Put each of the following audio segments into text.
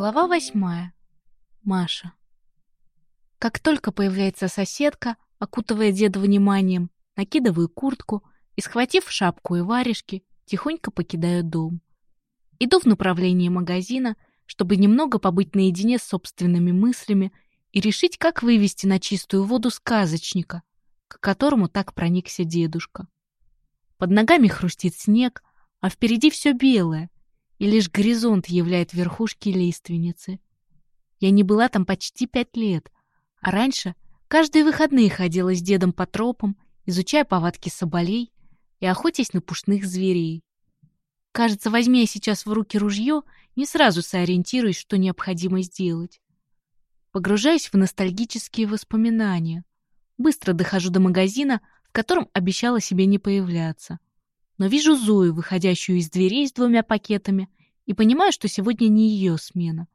Глава восьмая. Маша. Как только появляется соседка, окутывая деда вниманием, накидываю куртку и, схватив шапку и варежки, тихонько покидаю дом. Иду в направлении магазина, чтобы немного побыть наедине с собственными мыслями и решить, как вывести на чистую воду сказочника, к которому так проникся дедушка. Под ногами хрустит снег, а впереди все белое, и лишь горизонт являет верхушки лиственницы. Я не была там почти пять лет, а раньше каждые выходные ходила с дедом по тропам, изучая повадки соболей и охотясь на пушных зверей. Кажется, возьми я сейчас в руки ружье, не сразу сориентируюсь, что необходимо сделать. Погружаюсь в ностальгические воспоминания. Быстро дохожу до магазина, в котором обещала себе не появляться. Но вижу Зою, выходящую из дверей с двумя пакетами, и понимаю, что сегодня не ее смена.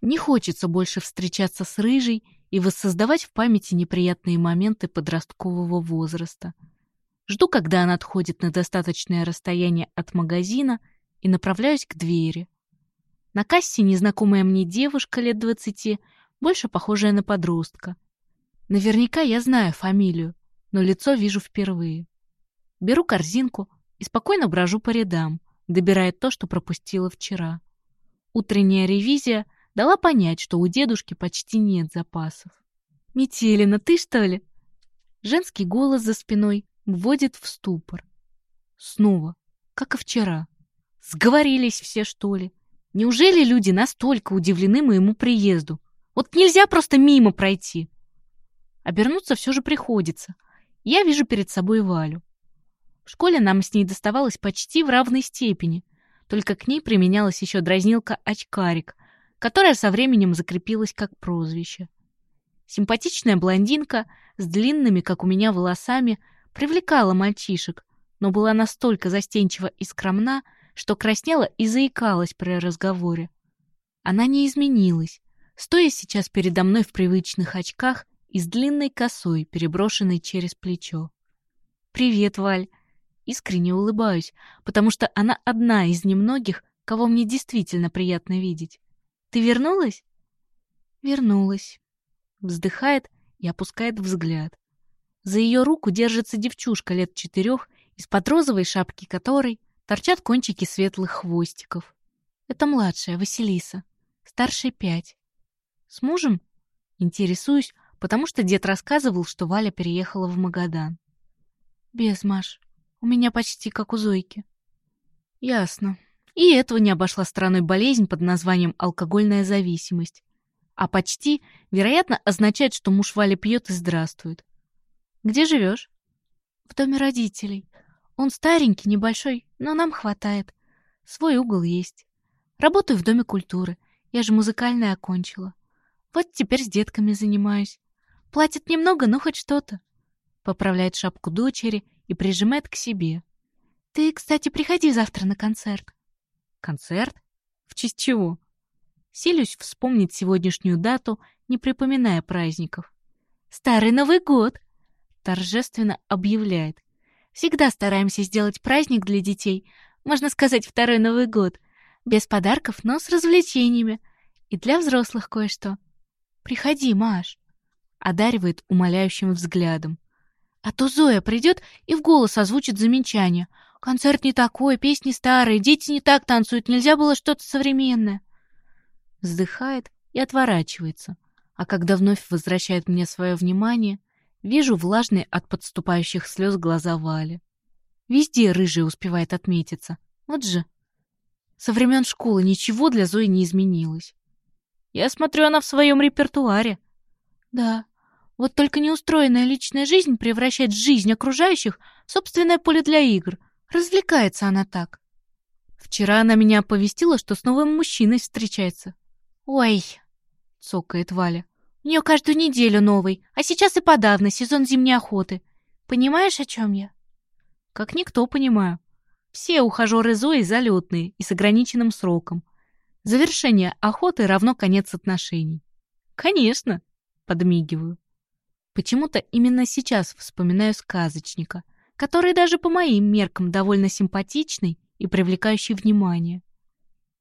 Не хочется больше встречаться с Рыжей и воссоздавать в памяти неприятные моменты подросткового возраста. Жду, когда она отходит на достаточное расстояние от магазина и направляюсь к двери. На кассе незнакомая мне девушка лет двадцати больше похожая на подростка. Наверняка я знаю фамилию, но лицо вижу впервые. Беру корзинку и спокойно брожу по рядам, добирая то, что пропустила вчера. Утренняя ревизия дала понять, что у дедушки почти нет запасов. «Метелина, ты что ли?» Женский голос за спиной вводит в ступор. Снова, как и вчера. Сговорились все, что ли? Неужели люди настолько удивлены моему приезду? Вот нельзя просто мимо пройти. Обернуться все же приходится. Я вижу перед собой Валю. В школе нам с ней доставалось почти в равной степени, только к ней применялась еще дразнилка «очкарик», которая со временем закрепилась как прозвище. Симпатичная блондинка с длинными, как у меня, волосами привлекала мальчишек, но была настолько застенчива и скромна, что краснела и заикалась при разговоре. Она не изменилась, стоя сейчас передо мной в привычных очках и с длинной косой, переброшенной через плечо. «Привет, Валь!» Искренне улыбаюсь, потому что она одна из немногих, кого мне действительно приятно видеть. «Ты вернулась?» «Вернулась», — вздыхает и опускает взгляд. За ее руку держится девчушка лет четырех, из-под розовой шапки которой торчат кончики светлых хвостиков. Это младшая, Василиса, старшая пять. С мужем? Интересуюсь, потому что дед рассказывал, что Валя переехала в Магадан. Без, Маш. У меня почти как у Зойки. Ясно. И этого не обошла стороной болезнь под названием алкогольная зависимость. А почти, вероятно, означает, что муж Вали пьет и здравствует. Где живешь? В доме родителей. Он старенький, небольшой, но нам хватает. Свой угол есть. Работаю в доме культуры. Я же музыкальное окончила. Вот теперь с детками занимаюсь. Платят немного, но хоть что-то. Поправляет шапку дочери и прижимает к себе. Ты, кстати, приходи завтра на концерт. Концерт? В честь чего? Силюсь вспомнить сегодняшнюю дату, не припоминая праздников. Старый Новый год, торжественно объявляет. Всегда стараемся сделать праздник для детей, можно сказать, второй Новый год, без подарков, но с развлечениями. И для взрослых кое-что. «Приходи, Маш», — одаривает умоляющим взглядом. А то Зоя придет и в голос озвучит замечание. «Концерт не такой, песни старые, дети не так танцуют, нельзя было что-то современное». Вздыхает и отворачивается, а когда вновь возвращает мне свое внимание, вижу влажные от подступающих слез глаза Вали. Везде рыжий успевает отметиться. Вот же. Со времен школы ничего для Зои не изменилось. Я смотрю, она в своем репертуаре. Да, вот только неустроенная личная жизнь превращает жизнь окружающих в собственное поле для игр. Развлекается она так. Вчера она меня оповестила, что с новым мужчиной встречается. «Ой!» — цокает Валя. «У нее каждую неделю новый, а сейчас и подавно сезон зимней охоты. Понимаешь, о чем я?» «Как никто понимаю. Все ухажеры Зои залетные и с ограниченным сроком. Завершение охоты равно конец отношений. Конечно, подмигиваю. Почему-то именно сейчас вспоминаю сказочника, который даже по моим меркам довольно симпатичный и привлекающий внимание.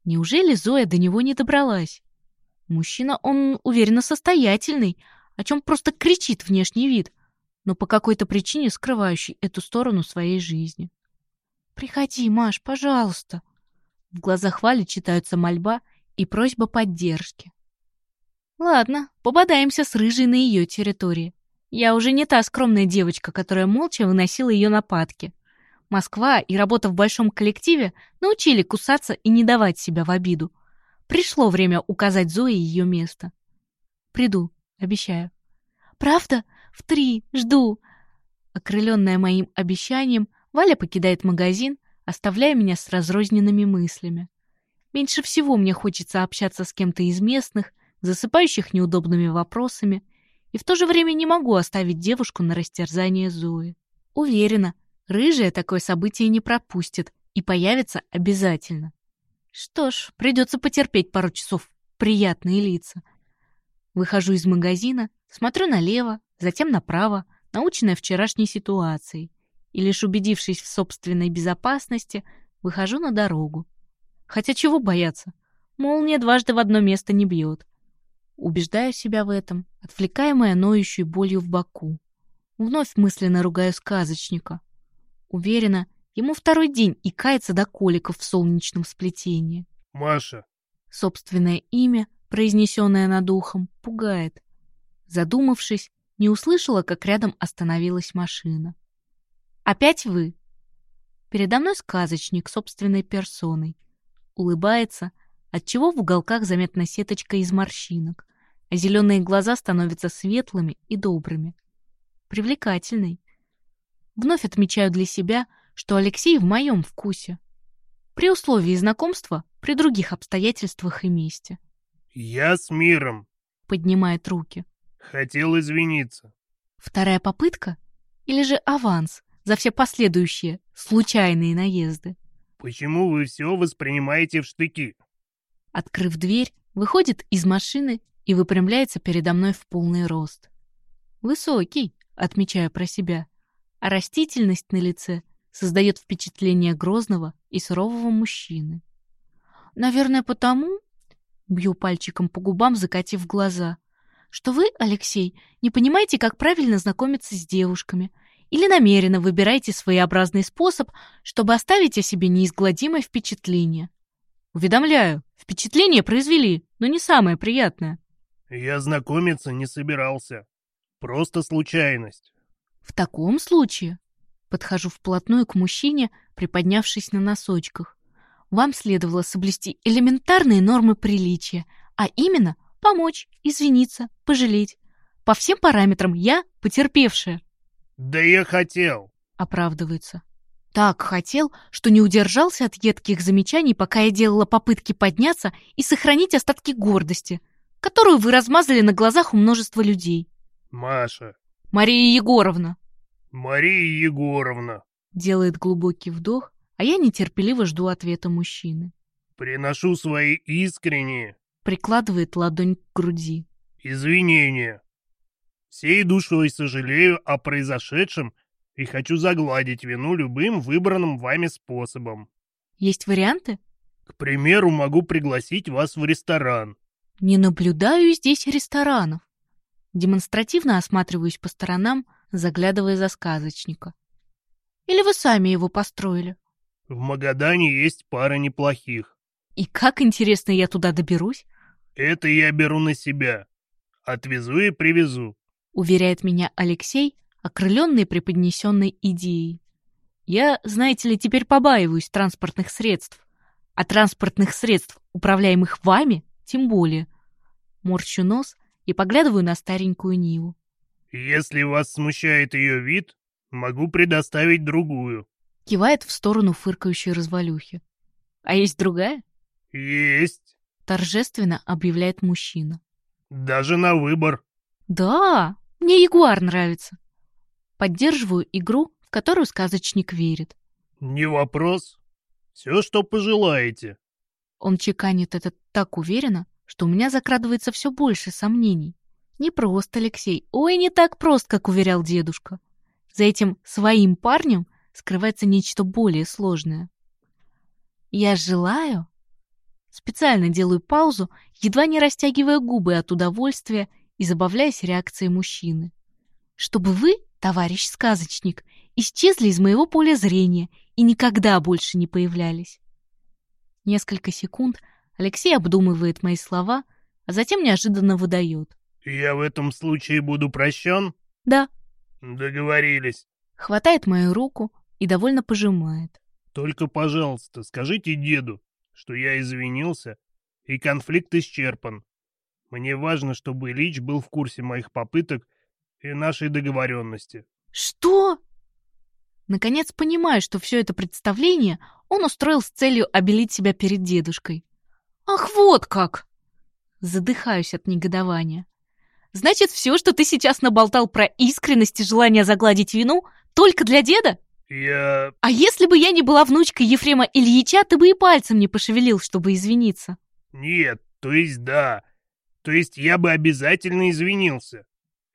Неужели Зоя до него не добралась? Мужчина, он уверенно состоятельный, о чем просто кричит внешний вид, но по какой-то причине скрывающий эту сторону своей жизни. «Приходи, Маш, пожалуйста!» В глазах Вали читаются мольба и просьба поддержки. «Ладно, пободаемся с Рыжей на ее территории. Я уже не та скромная девочка, которая молча выносила ее нападки. Москва и работа в большом коллективе научили кусаться и не давать себя в обиду. Пришло время указать Зое ее место. Приду, обещаю. Правда? В три. Жду. Окрыленная моим обещанием, Валя покидает магазин, оставляя меня с разрозненными мыслями. Меньше всего мне хочется общаться с кем-то из местных, засыпающих неудобными вопросами, и в то же время не могу оставить девушку на растерзание Зои. Уверена, рыжая такое событие не пропустит и появится обязательно. Что ж, придется потерпеть пару часов приятные лица. Выхожу из магазина, смотрю налево, затем направо, наученная вчерашней ситуацией, и лишь убедившись в собственной безопасности, выхожу на дорогу. Хотя чего бояться? Молния дважды в одно место не бьет. Убеждаю себя в этом, отвлекаемая ноющей болью в боку. Вновь мысленно ругаю сказочника. Уверена, ему второй день и кается до коликов в солнечном сплетении. «Маша!» Собственное имя, произнесенное над ухом, пугает. Задумавшись, не услышала, как рядом остановилась машина. «Опять вы?» Передо мной сказочник собственной персоной. Улыбается, отчего в уголках заметна сеточка из морщинок а зеленые глаза становятся светлыми и добрыми. Привлекательный. Вновь отмечаю для себя, что Алексей в моем вкусе. При условии знакомства, при других обстоятельствах и месте. «Я с миром», — поднимает руки. «Хотел извиниться». Вторая попытка? Или же аванс за все последующие, случайные наезды? «Почему вы все воспринимаете в штыки?» Открыв дверь, выходит из машины и выпрямляется передо мной в полный рост. Высокий, отмечаю про себя, а растительность на лице создает впечатление грозного и сурового мужчины. Наверное, потому, бью пальчиком по губам, закатив глаза, что вы, Алексей, не понимаете, как правильно знакомиться с девушками, или намеренно выбираете своеобразный способ, чтобы оставить о себе неизгладимое впечатление. Уведомляю, впечатление произвели, но не самое приятное. Я знакомиться не собирался. Просто случайность. В таком случае подхожу вплотную к мужчине, приподнявшись на носочках. Вам следовало соблюсти элементарные нормы приличия, а именно помочь, извиниться, пожалеть. По всем параметрам я потерпевшая. Да я хотел. Оправдывается. Так хотел, что не удержался от едких замечаний, пока я делала попытки подняться и сохранить остатки гордости — которую вы размазали на глазах у множества людей. Маша. Мария Егоровна. Мария Егоровна. Делает глубокий вдох, а я нетерпеливо жду ответа мужчины. Приношу свои искренние. Прикладывает ладонь к груди. Извинения. Всей душой сожалею о произошедшем и хочу загладить вину любым выбранным вами способом. Есть варианты? К примеру, могу пригласить вас в ресторан. Не наблюдаю здесь ресторанов. Демонстративно осматриваюсь по сторонам, заглядывая за сказочника. Или вы сами его построили? В Магадане есть пара неплохих. И как, интересно, я туда доберусь? Это я беру на себя. Отвезу и привезу. Уверяет меня Алексей, окрыленный преподнесенной идеей. Я, знаете ли, теперь побаиваюсь транспортных средств. А транспортных средств, управляемых вами, тем более. Морщу нос и поглядываю на старенькую Ниву. «Если вас смущает ее вид, могу предоставить другую». Кивает в сторону фыркающей развалюхи. «А есть другая?» «Есть», — торжественно объявляет мужчина. «Даже на выбор». «Да, мне ягуар нравится». Поддерживаю игру, в которую сказочник верит. «Не вопрос. Все, что пожелаете». Он чеканит это так уверенно, что у меня закрадывается все больше сомнений. Не просто Алексей, ой, не так прост, как уверял дедушка. За этим своим парнем скрывается нечто более сложное. Я желаю... Специально делаю паузу, едва не растягивая губы от удовольствия и забавляясь реакцией мужчины. Чтобы вы, товарищ сказочник, исчезли из моего поля зрения и никогда больше не появлялись. Несколько секунд Алексей обдумывает мои слова, а затем неожиданно выдает. «Я в этом случае буду прощен?» «Да». «Договорились». Хватает мою руку и довольно пожимает. «Только, пожалуйста, скажите деду, что я извинился, и конфликт исчерпан. Мне важно, чтобы Ильич был в курсе моих попыток и нашей договоренности». «Что?» Наконец понимаю, что все это представление он устроил с целью обелить себя перед дедушкой. «Ах, вот как!» Задыхаюсь от негодования. «Значит, все, что ты сейчас наболтал про искренность и желание загладить вину, только для деда?» «Я...» «А если бы я не была внучкой Ефрема Ильича, ты бы и пальцем не пошевелил, чтобы извиниться?» «Нет, то есть да. То есть я бы обязательно извинился,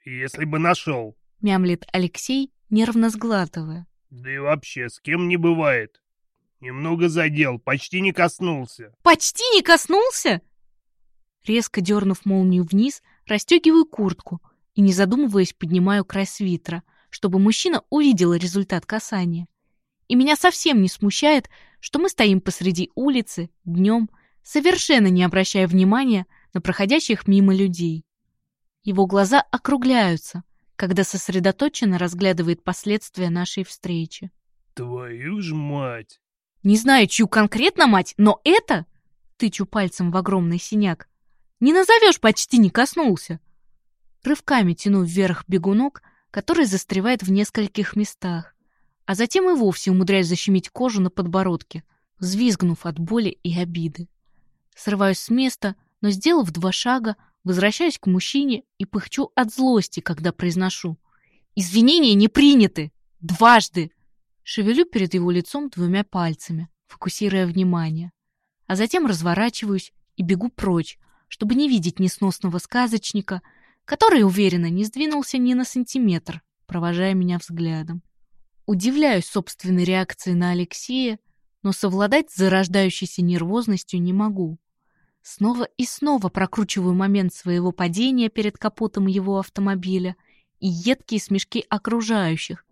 если бы нашел», — мямлит Алексей, нервно сглатывая. «Да и вообще, с кем не бывает. Немного задел, почти не коснулся». «Почти не коснулся?» Резко дернув молнию вниз, расстегиваю куртку и, не задумываясь, поднимаю край свитера, чтобы мужчина увидел результат касания. И меня совсем не смущает, что мы стоим посреди улицы, днем, совершенно не обращая внимания на проходящих мимо людей. Его глаза округляются, когда сосредоточенно разглядывает последствия нашей встречи. «Твою ж мать!» Не знаю, чью конкретно мать, но это, тычу пальцем в огромный синяк, не назовешь почти не коснулся. Рывками тяну вверх бегунок, который застревает в нескольких местах, а затем и вовсе умудряюсь защемить кожу на подбородке, взвизгнув от боли и обиды. Срываюсь с места, но, сделав два шага, возвращаюсь к мужчине и пыхчу от злости, когда произношу. «Извинения не приняты! Дважды!» Шевелю перед его лицом двумя пальцами, фокусируя внимание. А затем разворачиваюсь и бегу прочь, чтобы не видеть несносного сказочника, который, уверенно, не сдвинулся ни на сантиметр, провожая меня взглядом. Удивляюсь собственной реакции на Алексея, но совладать с зарождающейся нервозностью не могу. Снова и снова прокручиваю момент своего падения перед капотом его автомобиля и едкие смешки окружающих,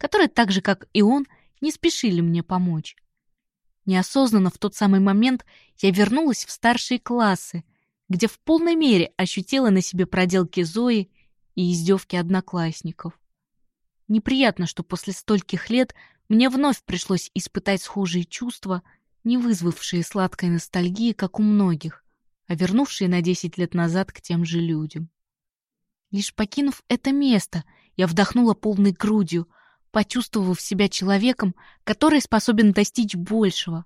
которые так же, как и он, не спешили мне помочь. Неосознанно в тот самый момент я вернулась в старшие классы, где в полной мере ощутила на себе проделки Зои и издевки одноклассников. Неприятно, что после стольких лет мне вновь пришлось испытать схожие чувства, не вызвавшие сладкой ностальгии, как у многих, а вернувшие на десять лет назад к тем же людям. Лишь покинув это место, я вдохнула полной грудью, почувствовав себя человеком, который способен достичь большего.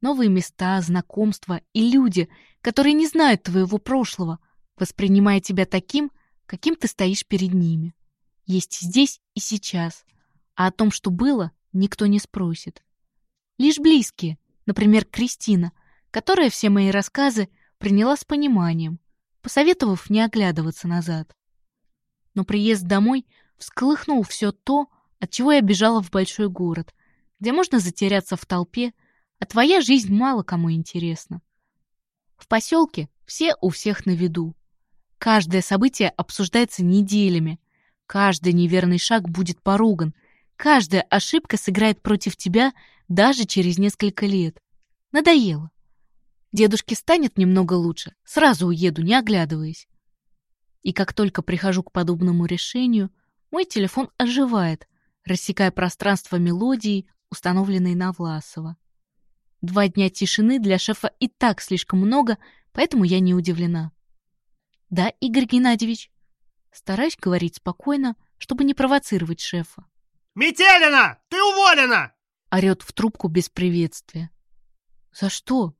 Новые места, знакомства и люди, которые не знают твоего прошлого, воспринимая тебя таким, каким ты стоишь перед ними. Есть здесь и сейчас, а о том, что было, никто не спросит. Лишь близкие, например, Кристина, которая все мои рассказы приняла с пониманием, посоветовав не оглядываться назад. Но приезд домой всколыхнул все то, от чего я бежала в большой город, где можно затеряться в толпе, а твоя жизнь мало кому интересна. В поселке все у всех на виду. Каждое событие обсуждается неделями. Каждый неверный шаг будет поруган. Каждая ошибка сыграет против тебя даже через несколько лет. Надоело. Дедушке станет немного лучше, сразу уеду, не оглядываясь. И как только прихожу к подобному решению, мой телефон оживает, рассекая пространство мелодии, установленной на Власова. Два дня тишины для шефа и так слишком много, поэтому я не удивлена. «Да, Игорь Геннадьевич?» Стараюсь говорить спокойно, чтобы не провоцировать шефа. «Метелина, ты уволена!» Орет в трубку без приветствия. «За что?»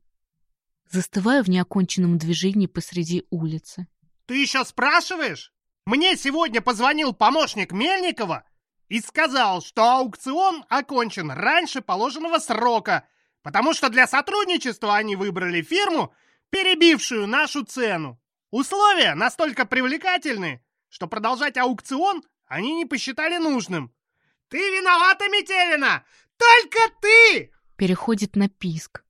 Застываю в неоконченном движении посреди улицы. «Ты еще спрашиваешь? Мне сегодня позвонил помощник Мельникова и сказал, что аукцион окончен раньше положенного срока, потому что для сотрудничества они выбрали фирму, перебившую нашу цену. Условия настолько привлекательны, что продолжать аукцион они не посчитали нужным. Ты виновата, Метелина! Только ты! Переходит на писк.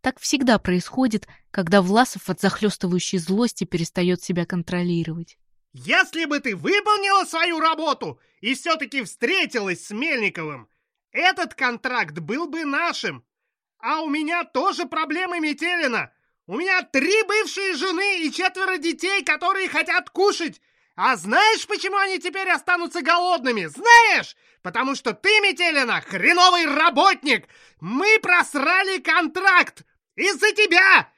Так всегда происходит, когда Власов от захлестывающей злости перестает себя контролировать. Если бы ты выполнила свою работу и все-таки встретилась с Мельниковым, этот контракт был бы нашим. А у меня тоже проблемы, Метелина. У меня три бывшие жены и четверо детей, которые хотят кушать. А знаешь, почему они теперь останутся голодными? Знаешь? Потому что ты, Метелина, хреновый работник! Мы просрали контракт! Из-за тебя!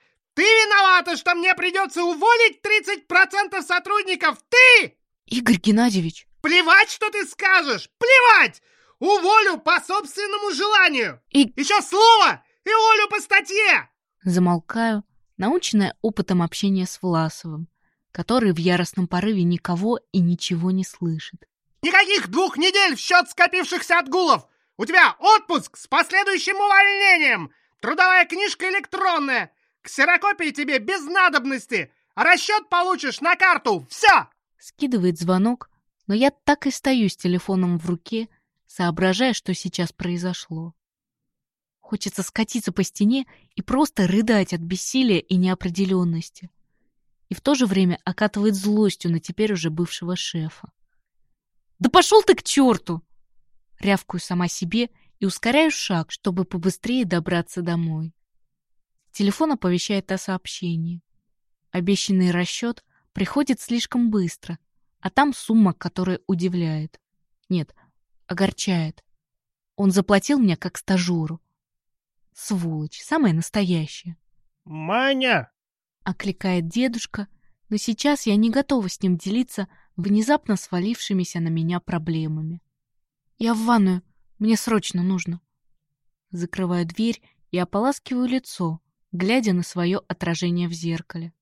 Ты виновата, что мне придется уволить 30% сотрудников! Ты! Игорь Геннадьевич! Плевать, что ты скажешь! Плевать! Уволю по собственному желанию! И... Еще слово! И уволю по статье! Замолкаю, наученная опытом общения с Власовым, который в яростном порыве никого и ничего не слышит. Никаких двух недель в счет скопившихся отгулов! У тебя отпуск с последующим увольнением! Трудовая книжка электронная! Ксерокопии тебе без надобности! Расчет получишь на карту! Все!» Скидывает звонок, но я так и стою с телефоном в руке, соображая, что сейчас произошло. Хочется скатиться по стене и просто рыдать от бессилия и неопределенности. И в то же время окатывает злостью на теперь уже бывшего шефа. «Да пошел ты к черту!» Рявкую сама себе и ускоряю шаг, чтобы побыстрее добраться домой. Телефон оповещает о сообщении. Обещанный расчет приходит слишком быстро, а там сумма, которая удивляет. Нет, огорчает. Он заплатил мне как стажеру. Сволочь, самая настоящая. «Маня!» — окликает дедушка, но сейчас я не готова с ним делиться внезапно свалившимися на меня проблемами. «Я в ванную, мне срочно нужно». Закрываю дверь и ополаскиваю лицо, глядя на свое отражение в зеркале.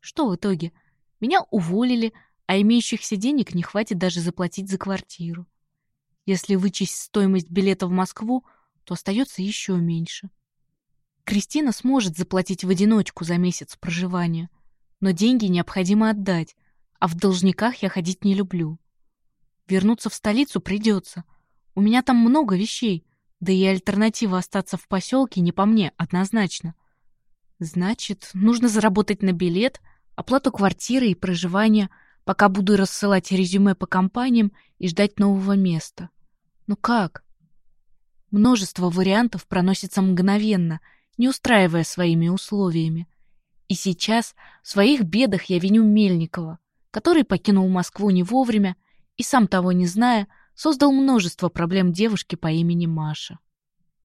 Что в итоге? Меня уволили, а имеющихся денег не хватит даже заплатить за квартиру. Если вычесть стоимость билета в Москву, то остается еще меньше. Кристина сможет заплатить в одиночку за месяц проживания, но деньги необходимо отдать, а в должниках я ходить не люблю. Вернуться в столицу придется. У меня там много вещей, да и альтернатива остаться в поселке не по мне однозначно. Значит, нужно заработать на билет, оплату квартиры и проживания, пока буду рассылать резюме по компаниям и ждать нового места. Ну как? Множество вариантов проносится мгновенно, не устраивая своими условиями. И сейчас в своих бедах я виню Мельникова, который покинул Москву не вовремя и, сам того не зная, создал множество проблем девушке по имени Маша.